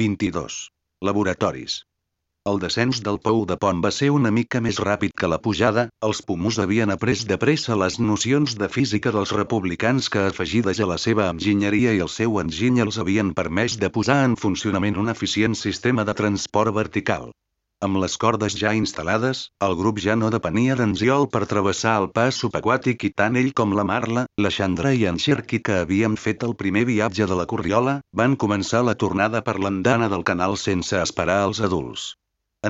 22. Laboratoris. El descens del pou de pont va ser una mica més ràpid que la pujada, els pomus havien après de pressa les nocions de física dels republicans que afegides a la seva enginyeria i el seu enginy els havien permès de posar en funcionament un eficient sistema de transport vertical. Amb les cordes ja instal·lades, el grup ja no depenia d'en Ziol per travessar el pas subaquàtic i tant ell com la Marla, la Xandra i en Xerqui que havien fet el primer viatge de la Corriola, van començar la tornada per l'andana del canal sense esperar els adults.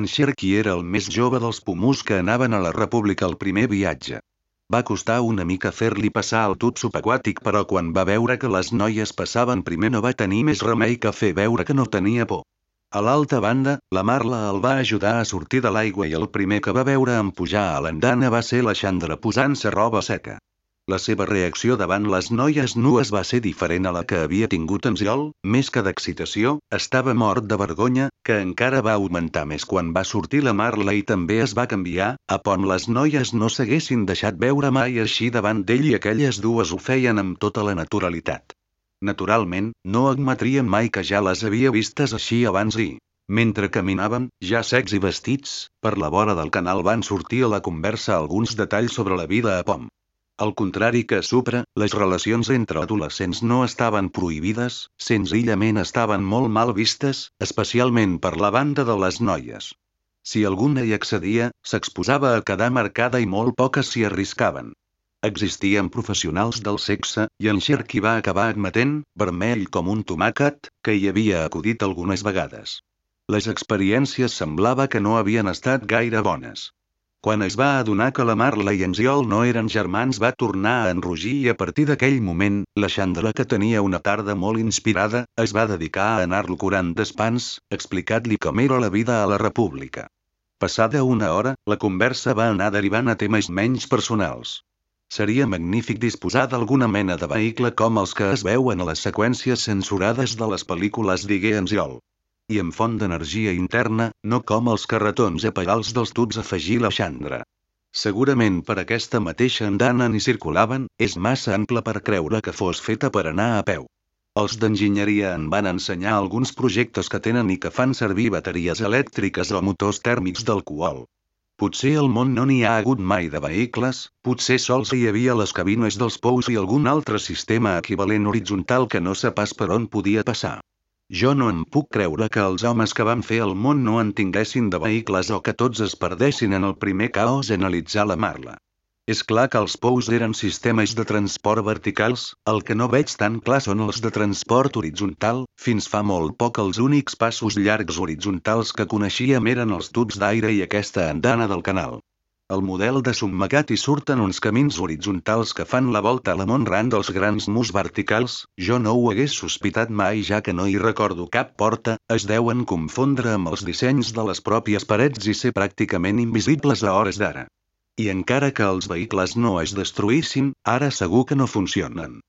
En Xerqui era el més jove dels pomus que anaven a la República el primer viatge. Va costar una mica fer-li passar el tub subaquàtic però quan va veure que les noies passaven primer no va tenir més remei que fer veure que no tenia por. A l'altra banda, la Marla el va ajudar a sortir de l'aigua i el primer que va veure en pujar a l'andana va ser la Xandra posant-se roba seca. La seva reacció davant les noies nues va ser diferent a la que havia tingut en Ziol, més que d'excitació, estava mort de vergonya, que encara va augmentar més quan va sortir la Marla i també es va canviar, a pont les noies no s'haguessin deixat veure mai així davant d'ell i aquelles dues ho feien amb tota la naturalitat. Naturalment, no admetria mai que ja les havia vistes així abans i, mentre caminaven, ja secs i vestits, per la vora del canal van sortir a la conversa alguns detalls sobre la vida a Pom. Al contrari que a Supra, les relacions entre adolescents no estaven prohibides, senzillament estaven molt mal vistes, especialment per la banda de les noies. Si alguna hi accedia, s'exposava a quedar marcada i molt poques s'hi arriscaven. Existien professionals del sexe, i en Cherky va acabar admetent, vermell com un tomàquet, que hi havia acudit algunes vegades. Les experiències semblava que no havien estat gaire bones. Quan es va adonar que la Marla i en Ziol no eren germans va tornar a enrugir i a partir d'aquell moment, la Xandra que tenia una tarda molt inspirada, es va dedicar a anar-lo curant d'espans, explicat-li com era la vida a la república. Passada una hora, la conversa va anar derivant a temes menys personals. Seria magnífic disposar d'alguna mena de vehicle com els que es veuen a les seqüències censurades de les pel·lícules digué Anziol. I amb font d'energia interna, no com els carretons apagals dels tubs afegir la xandra. Segurament per aquesta mateixa andana ni circulaven, és massa ample per creure que fos feta per anar a peu. Els d'enginyeria en van ensenyar alguns projectes que tenen i que fan servir bateries elèctriques o motors tèrmics d'alcohol. Potser al món no n'hi ha hagut mai de vehicles, potser sols hi havia les cabines dels pous i algun altre sistema equivalent horitzontal que no sé pas per on podia passar. Jo no em puc creure que els homes que van fer el món no en tinguessin de vehicles o que tots es perdessin en el primer caos analitzar la marla. És clar que els pous eren sistemes de transport verticals, el que no veig tan clar són els de transport horitzontal, fins fa molt poc els únics passos llargs horitzontals que coneixíem eren els tubs d'aire i aquesta andana del canal. El model de submagat hi surten uns camins horitzontals que fan la volta a la món ran dels grans murs verticals, jo no ho hagués sospitat mai ja que no hi recordo cap porta, es deuen confondre amb els dissenys de les pròpies parets i ser pràcticament invisibles a hores d'ara. I encara que els vehicles no es destruïssin, ara segur que no funcionen.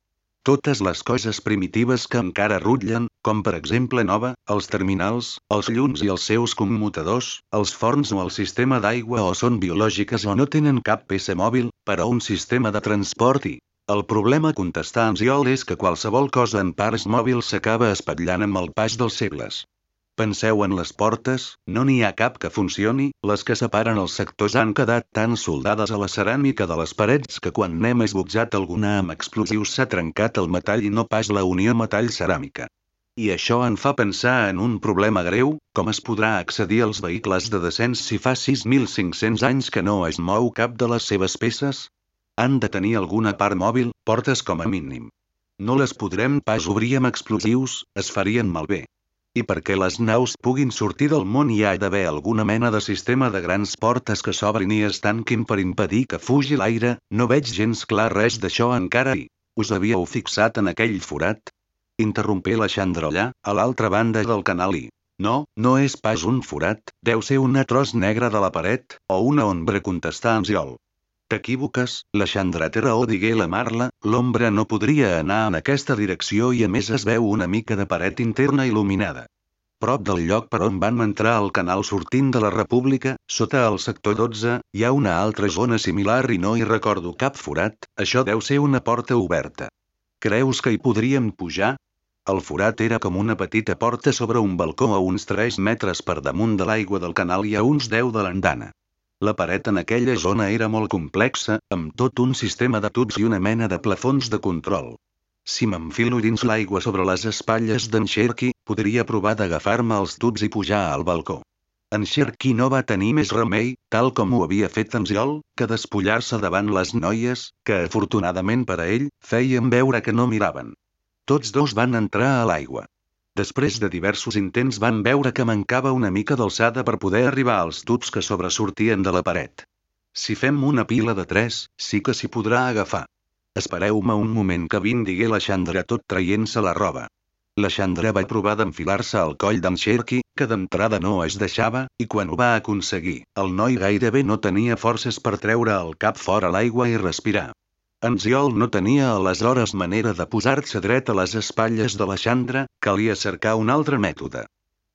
Totes les coses primitives que encara rutllen, com per exemple Nova, els terminals, els llums i els seus commutadors, els forns o el sistema d'aigua o són biològiques o no tenen cap peça mòbil, però un sistema de transport i, el problema contestar en Ziol és que qualsevol cosa en parts mòbils s'acaba espatllant amb el pas dels segles. Penseu en les portes, no n'hi ha cap que funcioni, les que separen els sectors han quedat tan soldades a la ceràmica de les parets que quan n'hem esbutzat alguna amb explosius s'ha trencat el metall i no pas la unió metall-ceràmica. I això en fa pensar en un problema greu, com es podrà accedir als vehicles de descens si fa 6.500 anys que no es mou cap de les seves peces? Han de tenir alguna part mòbil, portes com a mínim. No les podrem pas obrir amb explosius, es farien malbé. I perquè les naus puguin sortir del món hi ha d'haver alguna mena de sistema de grans portes que s'obrin i es tanquin per impedir que fugi l'aire, no veig gens clar res d'això encara i... Us havíeu fixat en aquell forat? Interrompé la Xandrollà, a l'altra banda del canal i... No, no és pas un forat, deu ser un tros negre de la paret, o una ombra contestà Anziol. T'equivoques, la Xandra té raó digué la Marla, l'ombra no podria anar en aquesta direcció i a més es veu una mica de paret interna il·luminada. Prop del lloc per on van entrar al canal sortint de la República, sota el sector 12, hi ha una altra zona similar i no hi recordo cap forat, això deu ser una porta oberta. Creus que hi podríem pujar? El forat era com una petita porta sobre un balcó a uns 3 metres per damunt de l'aigua del canal i a uns 10 de l'andana. La paret en aquella zona era molt complexa, amb tot un sistema de tubs i una mena de plafons de control. Si m'enfilo dins l'aigua sobre les espatlles d'en Cherky, podria provar d'agafar-me els tubs i pujar al balcó. En Cherky no va tenir més remei, tal com ho havia fet en Ziol, que despullar-se davant les noies, que afortunadament per a ell, feien veure que no miraven. Tots dos van entrar a l'aigua. Després de diversos intents van veure que mancava una mica d'alçada per poder arribar als tubs que sobresortien de la paret. Si fem una pila de tres, sí que s'hi podrà agafar. Espereu-me un moment que vindigué la Xandra tot traient-se la roba. La Xandra va provar d'enfilar-se al coll d'en Cherky, que d'entrada no es deixava, i quan ho va aconseguir, el noi gairebé no tenia forces per treure el cap fora l'aigua i respirar. En Ziol no tenia aleshores manera de posar-se dret a les espatlles de la Xandra, calia cercar un altre mètode.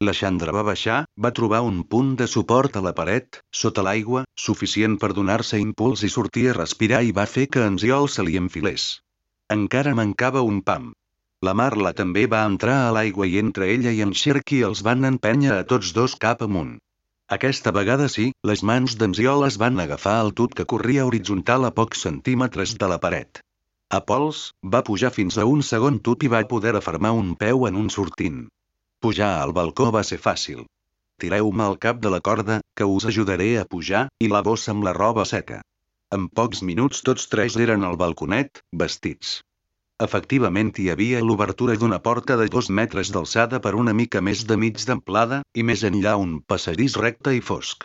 La Xandra va baixar, va trobar un punt de suport a la paret, sota l'aigua, suficient per donar-se impuls i sortir a respirar i va fer que en Ziol se li enfilés. Encara mancava un pam. La Marla també va entrar a l'aigua i entre ella i en Cherky els van empènyer a tots dos cap amunt. Aquesta vegada sí, les mans d'en Ziol es van agafar al tut que corria horitzontal a pocs centímetres de la paret. A pols, va pujar fins a un segon tut i va poder afermar un peu en un sortint. Pujar al balcó va ser fàcil. Tireu-me el cap de la corda, que us ajudaré a pujar, i la bossa amb la roba seca. En pocs minuts tots tres eren al balconet, vestits. Efectivament hi havia l'obertura d'una porta de dos metres d'alçada per una mica més de mig d'amplada, i més enllà un passadís recte i fosc.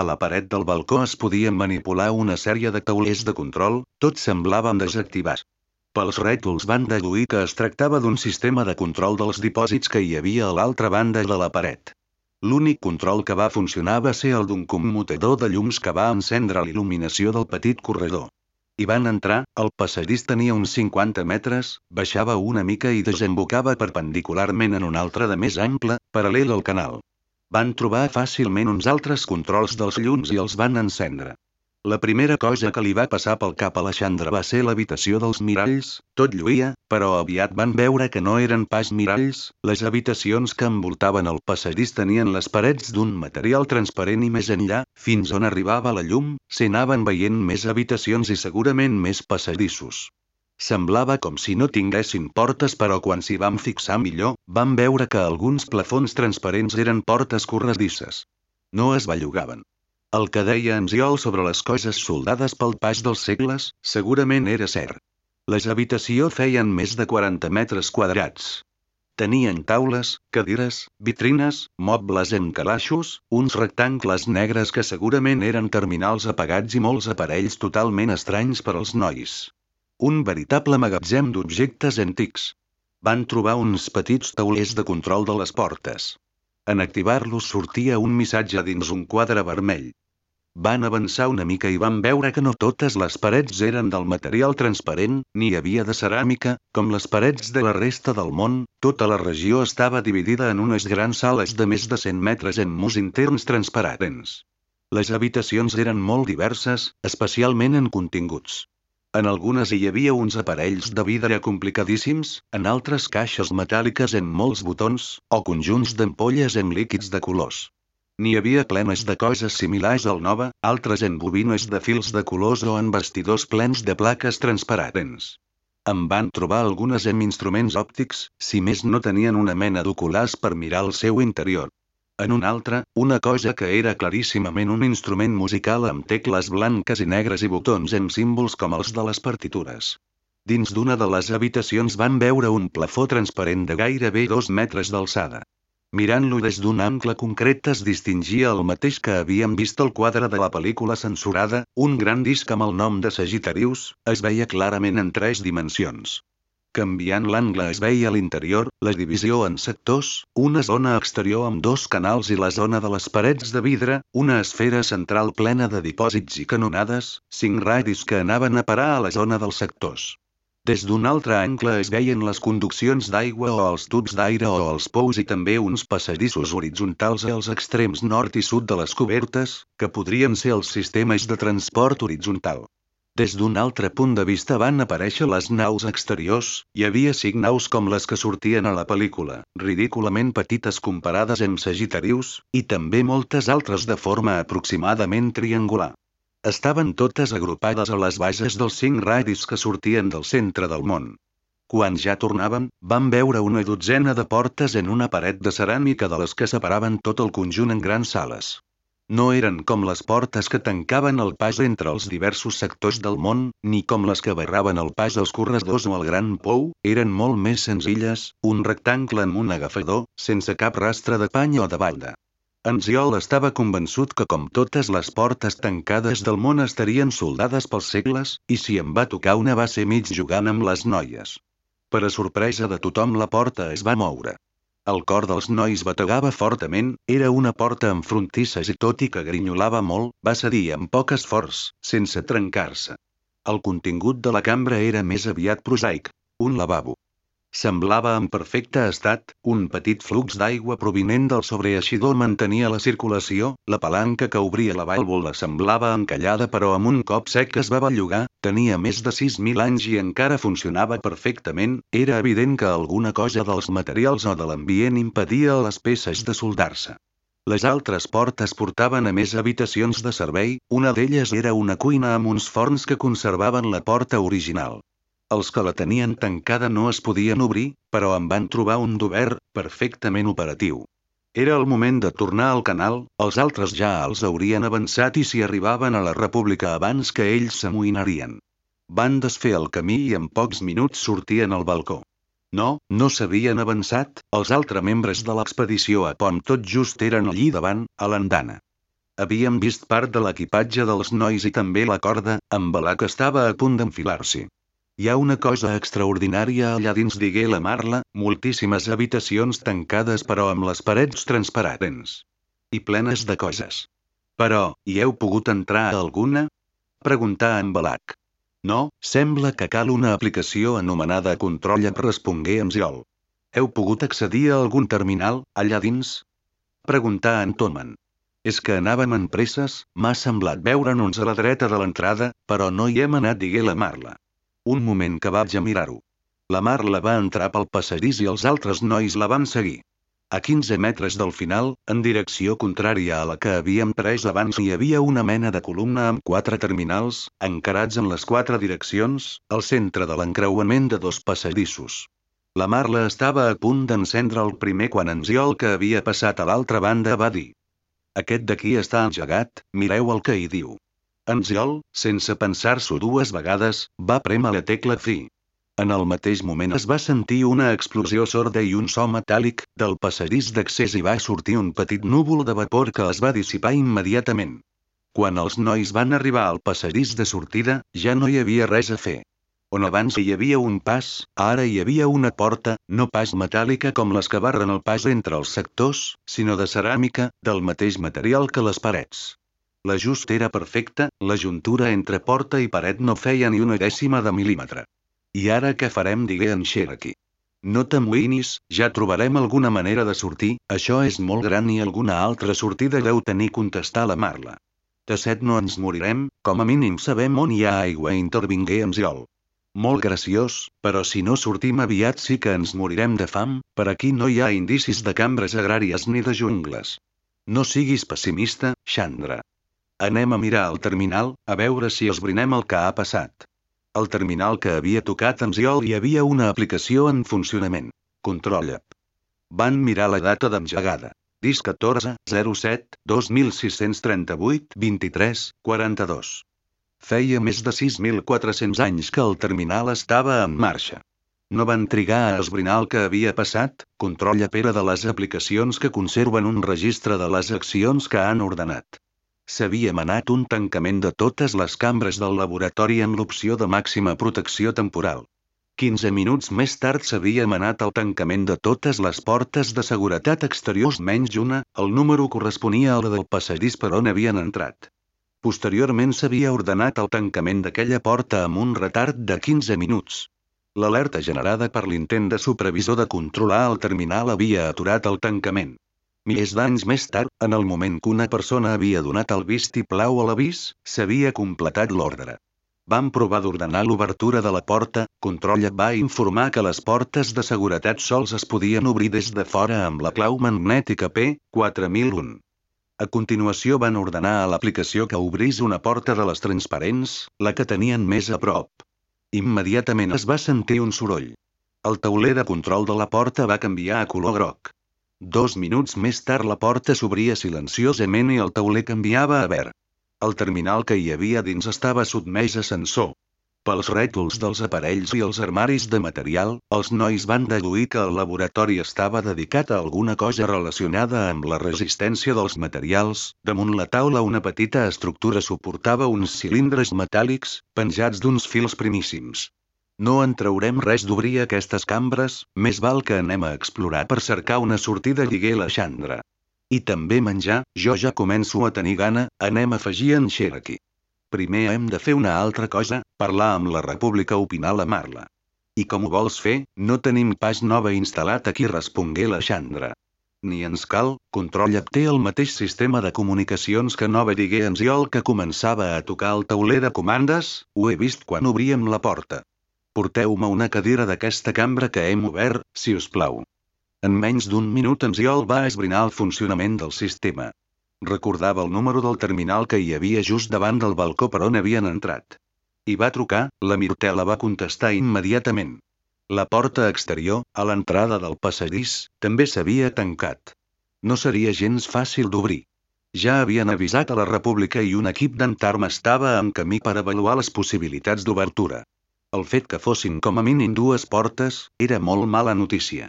A la paret del balcó es podien manipular una sèrie de taulers de control, tots semblaven desactivats. Pels rètols van deduir que es tractava d'un sistema de control dels dipòsits que hi havia a l'altra banda de la paret. L'únic control que va funcionar va ser el d'un commutador de llums que va encendre l'il·luminació del petit corredor. Hi van entrar, el passadís tenia uns 50 metres, baixava una mica i desembocava perpendicularment en un altre de més ample, paral·lel al canal. Van trobar fàcilment uns altres controls dels llums i els van encendre. La primera cosa que li va passar pel cap a la Xandra va ser l'habitació dels miralls, tot lluïa, però aviat van veure que no eren pas miralls, les habitacions que envoltaven el passadís tenien les parets d'un material transparent i més enllà, fins on arribava la llum, s'hi anaven veient més habitacions i segurament més passadissos. Semblava com si no tinguessin portes però quan s'hi vam fixar millor, vam veure que alguns plafons transparents eren portes corredisses. No es bellugaven. El que deia en Ziol sobre les coses soldades pel pas dels segles, segurament era cert. Les habitacions feien més de 40 metres quadrats. Tenien taules, cadires, vitrines, mobles en calaixos, uns rectangles negres que segurament eren terminals apagats i molts aparells totalment estranys per als nois. Un veritable magatzem d'objectes antics. Van trobar uns petits taulers de control de les portes. En activar-los sortia un missatge dins un quadre vermell. Van avançar una mica i van veure que no totes les parets eren del material transparent, ni havia de ceràmica, com les parets de la resta del món, tota la regió estava dividida en unes grans sales de més de 100 metres en murs interns transparents. Les habitacions eren molt diverses, especialment en continguts. En algunes hi havia uns aparells de vidre complicadíssims, en altres caixes metàl·liques amb molts botons, o conjunts d'ampolles amb líquids de colors. N'hi havia plenes de coses similars al nova, altres en bobines de fils de colors o en vestidors plens de plaques transparents. Em van trobar algunes amb instruments òptics, si més no tenien una mena d'oculars per mirar el seu interior. En un altre, una cosa que era claríssimament un instrument musical amb tecles blanques i negres i botons amb símbols com els de les partitures. Dins d'una de les habitacions van veure un plafó transparent de gairebé dos metres d'alçada. Mirant-lo des d'un angle concret es distingia el mateix que havíem vist al quadre de la pel·lícula censurada, un gran disc amb el nom de Sagittarius, es veia clarament en tres dimensions. Canviant l'angle es veia l'interior, la divisió en sectors, una zona exterior amb dos canals i la zona de les parets de vidre, una esfera central plena de dipòsits i canonades, cinc radis que anaven a parar a la zona dels sectors. Des d'un altre angle es veien les conduccions d'aigua o els tubs d'aire o els pous i també uns passadissos horitzontals als extrems nord i sud de les cobertes, que podrien ser els sistemes de transport horitzontal. Des d'un altre punt de vista van aparèixer les naus exteriors, hi havia cinc naus com les que sortien a la pel·lícula, ridículament petites comparades amb Sagitarius, i també moltes altres de forma aproximadament triangular. Estaven totes agrupades a les bases dels cinc radis que sortien del centre del món. Quan ja tornaven, van veure una dotzena de portes en una paret de ceràmica de les que separaven tot el conjunt en grans sales. No eren com les portes que tancaven el pas entre els diversos sectors del món, ni com les que barraven el pas als corredors o al Gran Pou, eren molt més senzilles, un rectangle amb un agafador, sense cap rastre de pany o de banda. En Ziol estava convençut que com totes les portes tancades del món estarien soldades pels segles, i si em va tocar una va ser mig jugant amb les noies. Per a sorpresa de tothom la porta es va moure. El cor dels nois bategava fortament, era una porta amb frontisses i tot i que grinyolava molt, va cedir amb poc esforç, sense trencar-se. El contingut de la cambra era més aviat prosaic, un lavabo. Semblava en perfecte estat, un petit flux d'aigua provinent del sobreeixidor mantenia la circulació, la palanca que obria la vàlvula semblava encallada però amb un cop sec es va bellugar, tenia més de 6.000 anys i encara funcionava perfectament, era evident que alguna cosa dels materials o de l'ambient impedia a les peces de soldar-se. Les altres portes portaven a més habitacions de servei, una d'elles era una cuina amb uns forns que conservaven la porta original. Els que la tenien tancada no es podien obrir, però en van trobar un d'obert, perfectament operatiu. Era el moment de tornar al canal, els altres ja els haurien avançat i s'hi arribaven a la república abans que ells s'amoïnarien. Van desfer el camí i en pocs minuts sortien al balcó. No, no s'havien avançat, els altres membres de l'expedició a Pont tot just eren allí davant, a l'andana. Havíem vist part de l'equipatge dels nois i també la corda, amb la que estava a punt d'enfilar-s'hi. Hi ha una cosa extraordinària allà dins digué la Marla, moltíssimes habitacions tancades però amb les parets transparents. I plenes de coses. Però, hi heu pogut entrar a alguna? Preguntà en Balac. No, sembla que cal una aplicació anomenada Controlla respongué en Ziol. Heu pogut accedir a algun terminal, allà dins? Preguntà en Toman. És que anàvem en presses, m'ha semblat veure'n-nos a la dreta de l'entrada, però no hi hem anat digué la Marla. Un moment que vaig a mirar-ho. La Marla va entrar pel passadís i els altres nois la van seguir. A 15 metres del final, en direcció contrària a la que havíem pres abans hi havia una mena de columna amb quatre terminals, encarats en les quatre direccions, al centre de l'encreuament de dos passadissos. La Marla estava a punt d'encendre el primer quan en Ziol que havia passat a l'altra banda va dir. Aquest d'aquí està engegat, mireu el que hi diu. Ziol, sense pensar-s'ho dues vegades, va prémer la tecla fi. En el mateix moment es va sentir una explosió sorda i un so metàl·lic, del passadís d'accés i va sortir un petit núvol de vapor que es va dissipar immediatament. Quan els nois van arribar al passadís de sortida, ja no hi havia res a fer. On abans hi havia un pas, ara hi havia una porta, no pas metàl·lica com les que barren el pas entre els sectors, sinó de ceràmica, del mateix material que les parets. L'ajust era perfecte, la juntura entre porta i paret no feia ni una dècima de mil·límetre. I ara què farem digué en Cherokee. No t'amoïnis, ja trobarem alguna manera de sortir, això és molt gran i alguna altra sortida deu tenir contestar la Marla. De set no ens morirem, com a mínim sabem on hi ha aigua intervingué en Ziol. Molt graciós, però si no sortim aviat sí que ens morirem de fam, per aquí no hi ha indicis de cambres agràries ni de jungles. No siguis pessimista, Chandra. Anem a mirar el terminal, a veure si esbrinem el que ha passat. Al terminal que havia tocat en Ziol hi havia una aplicació en funcionament. Controlla. Van mirar la data d'engegada. Disc 14, 07, 2638, 23, 42. Feia més de 6.400 anys que el terminal estava en marxa. No van trigar a esbrinar el que havia passat, controlla pera de les aplicacions que conserven un registre de les accions que han ordenat s'havia manat un tancament de totes les cambres del laboratori en l'opció de màxima protecció temporal. 15 minuts més tard s'havia manat el tancament de totes les portes de seguretat exteriors menys una, el número corresponia a la del passadís per on havien entrat. Posteriorment s'havia ordenat el tancament d'aquella porta amb un retard de 15 minuts. L'alerta generada per l'intent de supervisor de controlar el terminal havia aturat el tancament. Milers d'anys més tard, en el moment que una persona havia donat el vistiplau a l'avís, s'havia completat l'ordre. Van provar d'ordenar l'obertura de la porta, Controlla va informar que les portes de seguretat sols es podien obrir des de fora amb la clau magnètica P4001. A continuació van ordenar a l'aplicació que obrís una porta de les transparents, la que tenien més a prop. Immediatament es va sentir un soroll. El tauler de control de la porta va canviar a color groc. Dos minuts més tard la porta s'obria silenciosament i el tauler canviava a verd. El terminal que hi havia dins estava sotmès a sensor. Pels rètols dels aparells i els armaris de material, els nois van deduir que el laboratori estava dedicat a alguna cosa relacionada amb la resistència dels materials. Damunt la taula una petita estructura suportava uns cilindres metàl·lics, penjats d'uns fils primíssims. No en traurem res d'obrir aquestes cambres, més val que anem a explorar per cercar una sortida lliguer la Xandra. I també menjar, jo ja començo a tenir gana, anem a afegir en Cherokee. Primer hem de fer una altra cosa, parlar amb la República opinar la Marla. I com ho vols fer, no tenim pas nova instal·lat aquí respongué la Xandra. Ni ens cal, Controlla té el mateix sistema de comunicacions que Nova digué en Ziol que començava a tocar el tauler de comandes, ho he vist quan obríem la porta. Porteu-me una cadira d'aquesta cambra que hem obert, si us plau. En menys d'un minut en Ziol va esbrinar el funcionament del sistema. Recordava el número del terminal que hi havia just davant del balcó per on havien entrat. I va trucar, la Mirtela va contestar immediatament. La porta exterior, a l'entrada del passadís, també s'havia tancat. No seria gens fàcil d'obrir. Ja havien avisat a la República i un equip d'entarm estava en camí per avaluar les possibilitats d'obertura. El fet que fossin com a mínim dues portes, era molt mala notícia.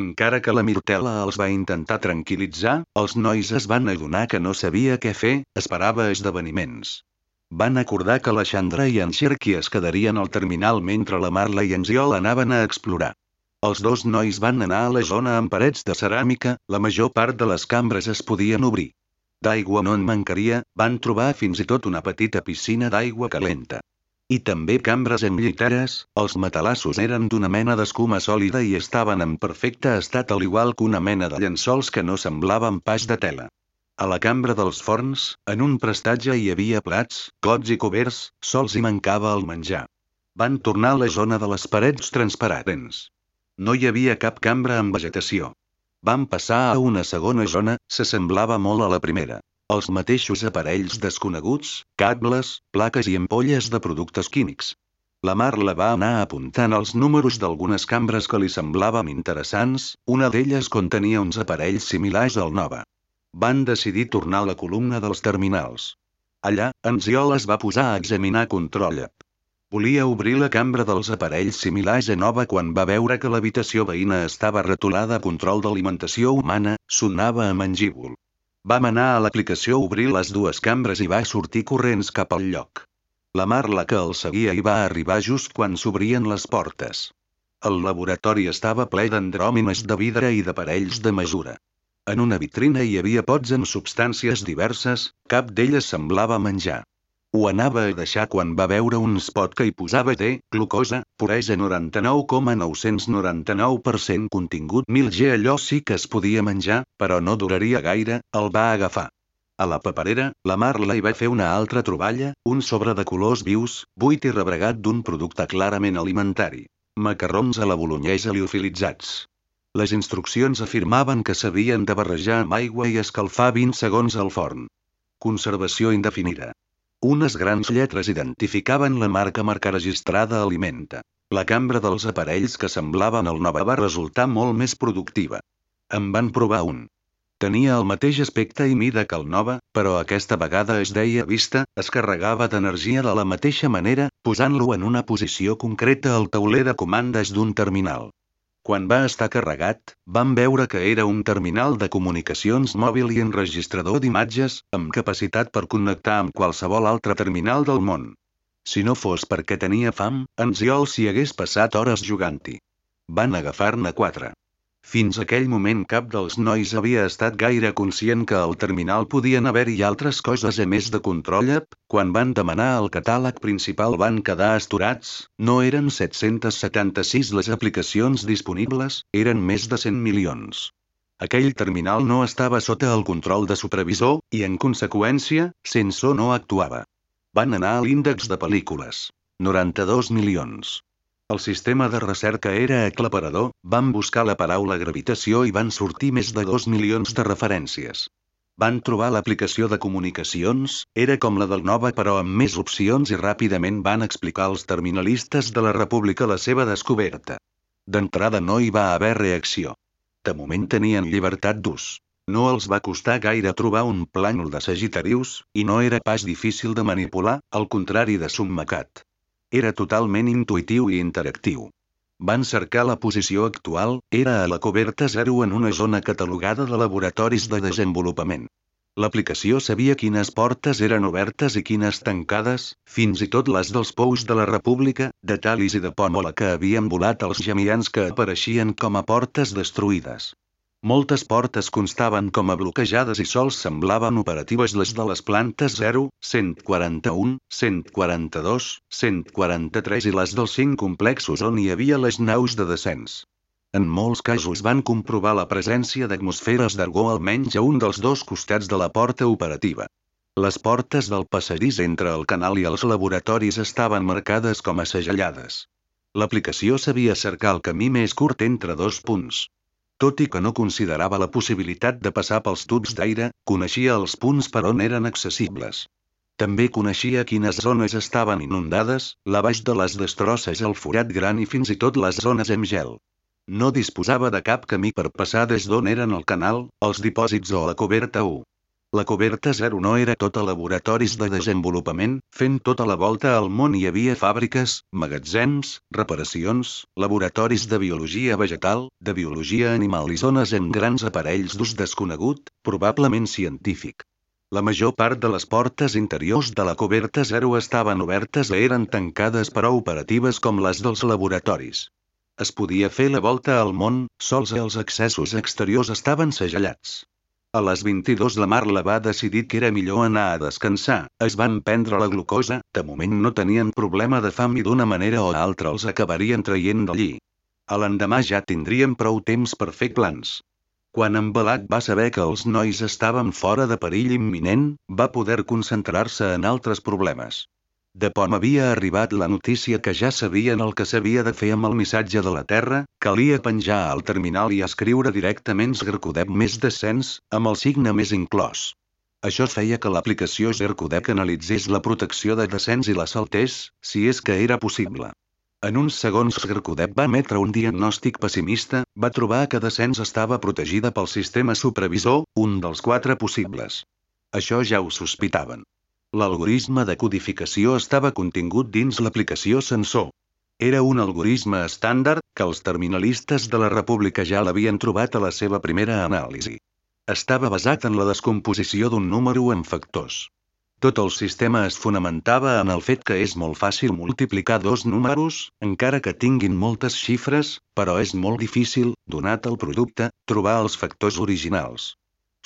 Encara que la Mirtela els va intentar tranquil·litzar, els nois es van adonar que no sabia què fer, esperava esdeveniments. Van acordar que la Xandra i en Cherky es quedarien al terminal mentre la Marla i en Ziol anaven a explorar. Els dos nois van anar a la zona amb parets de ceràmica, la major part de les cambres es podien obrir. D'aigua no en mancaria, van trobar fins i tot una petita piscina d'aigua calenta. I també cambres amb lliteres, els matalassos eren d'una mena d'escuma sòlida i estaven en perfecte estat al igual que una mena de llençols que no semblaven pas de tela. A la cambra dels forns, en un prestatge hi havia plats, clots i coberts, sols hi mancava el menjar. Van tornar a la zona de les parets transparents. No hi havia cap cambra amb vegetació. Van passar a una segona zona, s'assemblava molt a la primera. Els mateixos aparells desconeguts, cables, plaques i ampolles de productes químics. La Marla va anar apuntant els números d'algunes cambres que li semblaven interessants, una d'elles contenia uns aparells similars al Nova. Van decidir tornar a la columna dels terminals. Allà, en Ziol es va posar a examinar Controlla. Volia obrir la cambra dels aparells similars a Nova quan va veure que l'habitació veïna estava retolada a control d'alimentació humana, sonava a mangíbul. Vam anar a l'aplicació obrir les dues cambres i va sortir corrents cap al lloc. La Marla que el seguia i va arribar just quan s'obrien les portes. El laboratori estava ple d'andròmines de vidre i d'aparells de mesura. En una vitrina hi havia pots amb substàncies diverses, cap d'elles semblava menjar. Ho anava a deixar quan va veure un spot que hi posava T, glucosa, puresa 99,999% contingut 1000G allò sí que es podia menjar, però no duraria gaire, el va agafar. A la paperera, la Marla hi va fer una altra troballa, un sobre de colors vius, buit i rebregat d'un producte clarament alimentari. Macarrons a la bolonyesa liofilitzats. Les instruccions afirmaven que s'havien de barrejar amb aigua i escalfar 20 segons al forn. Conservació indefinida. Unes grans lletres identificaven la marca marca registrada Alimenta. La cambra dels aparells que semblaven el Nova va resultar molt més productiva. En van provar un. Tenia el mateix aspecte i mida que el Nova, però aquesta vegada es deia vista, es carregava d'energia de la mateixa manera, posant-lo en una posició concreta al tauler de comandes d'un terminal. Quan va estar carregat, vam veure que era un terminal de comunicacions mòbil i enregistrador d'imatges, amb capacitat per connectar amb qualsevol altre terminal del món. Si no fos perquè tenia fam, en Ziol s'hi hagués passat hores jugant-hi. Van agafar-ne quatre. Fins aquell moment cap dels nois havia estat gaire conscient que al terminal podien haver-hi altres coses a més de control app, quan van demanar el catàleg principal van quedar asturats, no eren 776 les aplicacions disponibles, eren més de 100 milions. Aquell terminal no estava sota el control de supervisor, i en conseqüència, Sensor no actuava. Van anar a l'índex de pel·lícules. 92 milions. El sistema de recerca era aclaparador, van buscar la paraula gravitació i van sortir més de 2 milions de referències. Van trobar l'aplicació de comunicacions, era com la del Nova però amb més opcions i ràpidament van explicar als terminalistes de la República la seva descoberta. D'entrada no hi va haver reacció. De moment tenien llibertat d'ús. No els va costar gaire trobar un plànol de Sagitarius, i no era pas difícil de manipular, al contrari de Summacat. Era totalment intuïtiu i interactiu. Van cercar la posició actual, era a la coberta 0 en una zona catalogada de laboratoris de desenvolupament. L'aplicació sabia quines portes eren obertes i quines tancades, fins i tot les dels pous de la República, de Talis i de Pòmola que havien volat els gemians que apareixien com a portes destruïdes. Moltes portes constaven com a bloquejades i sols semblaven operatives les de les plantes 0, 141, 142, 143 i les dels cinc complexos on hi havia les naus de descens. En molts casos van comprovar la presència d'atmosferes d'argó almenys a un dels dos costats de la porta operativa. Les portes del passadís entre el canal i els laboratoris estaven marcades com a segellades. L'aplicació sabia cercar el camí més curt entre dos punts. Tot i que no considerava la possibilitat de passar pels tubs d'aire, coneixia els punts per on eren accessibles. També coneixia quines zones estaven inundades, la baix de les destrosses el forat gran i fins i tot les zones amb gel. No disposava de cap camí per passar des d'on eren el canal, els dipòsits o la coberta 1. La coberta 0 no era tot a laboratoris de desenvolupament, fent tota la volta al món hi havia fàbriques, magatzems, reparacions, laboratoris de biologia vegetal, de biologia animal i zones amb grans aparells d'ús desconegut, probablement científic. La major part de les portes interiors de la coberta zero estaven obertes o eren tancades però operatives com les dels laboratoris. Es podia fer la volta al món, sols els accessos exteriors estaven segellats. A les 22 la Marla va decidir que era millor anar a descansar, es van prendre la glucosa, de moment no tenien problema de fam i d'una manera o altra els acabarien traient d'allí. A l'endemà ja tindrien prou temps per fer plans. Quan en Balat va saber que els nois estaven fora de perill imminent, va poder concentrar-se en altres problemes. De Pom havia arribat la notícia que ja sabien el que s'havia de fer amb el missatge de la Terra, calia penjar al terminal i escriure directament Zercodep més descens, amb el signe més inclòs. Això feia que l'aplicació Zercodep analitzés la protecció de descens i la saltés, si és que era possible. En uns segons Zercodep va emetre un diagnòstic pessimista, va trobar que descens estava protegida pel sistema supervisor, un dels quatre possibles. Això ja ho sospitaven. L'algoritme de codificació estava contingut dins l'aplicació sensor. Era un algoritme estàndard, que els terminalistes de la República ja l'havien trobat a la seva primera anàlisi. Estava basat en la descomposició d'un número en factors. Tot el sistema es fonamentava en el fet que és molt fàcil multiplicar dos números, encara que tinguin moltes xifres, però és molt difícil, donat el producte, trobar els factors originals.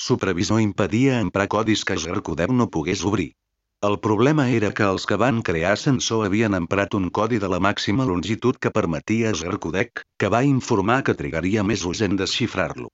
Supervisor impedia emprar codis que Jercodem no pogués obrir. El problema era que els que van crear Sensor havien emprat un codi de la màxima longitud que permetia Zercodec, que va informar que trigaria mesos en desxifrar-lo.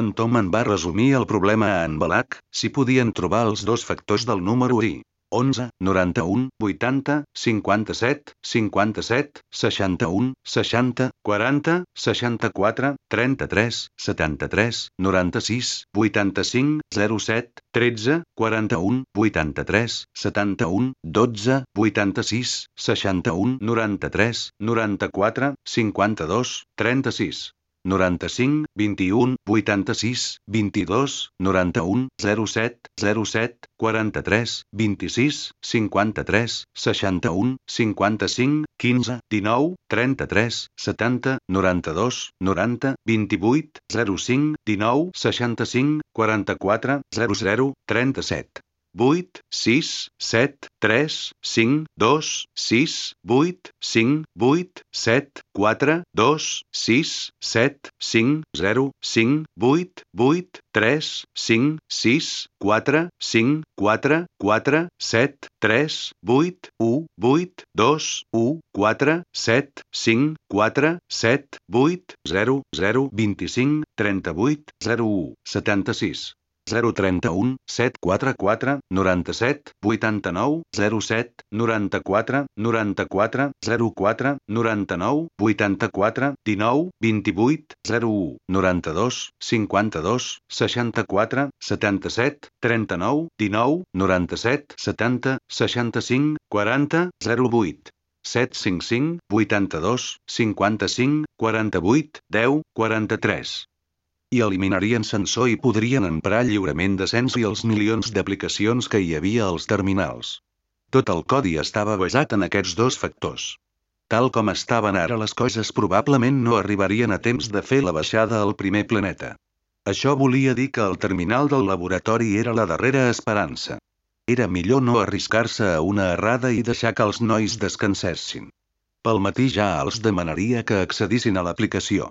En Tom en va resumir el problema a en Balak, si podien trobar els dos factors del número i. 11, 91, 80, 57, 57, 61, 60, 40, 64, 33, 73, 96, 85, 07, 13, 41, 83, 71, 12, 86, 61, 93, 94, 52, 36. 95, 21, 86, 22, 91, 07, 07, 43, 26, 53, 61, 55, 15, 19, 33, 70, 92, 90, 28, 05, 19, 65, 44, 00, 37. 8, 6, 7, 3, 5, 2, 6, 8, 5, 8, 7, 4, 2, 6, 7, 5, 0, 5, 8, 8, 3, 5, 6, 4, 5, 4, 4, 7, 3, 8, 1, 8, 2, 1, 4, 7, 5, 4, 7, 8, 0, 0, 25, 38, 01, 76. 031 744 97 89 07 94 94 04 99 84 19 28 01 92 52 64 77 39 19 97 70 65 40 08 755 82 55 48 10 43 i eliminarien sensor i podrien emprar lliurement descens i els milions d'aplicacions que hi havia als terminals. Tot el codi estava basat en aquests dos factors. Tal com estaven ara les coses probablement no arribarien a temps de fer la baixada al primer planeta. Això volia dir que el terminal del laboratori era la darrera esperança. Era millor no arriscar-se a una errada i deixar que els nois descansessin. Pel matí ja els demanaria que accedissin a l'aplicació.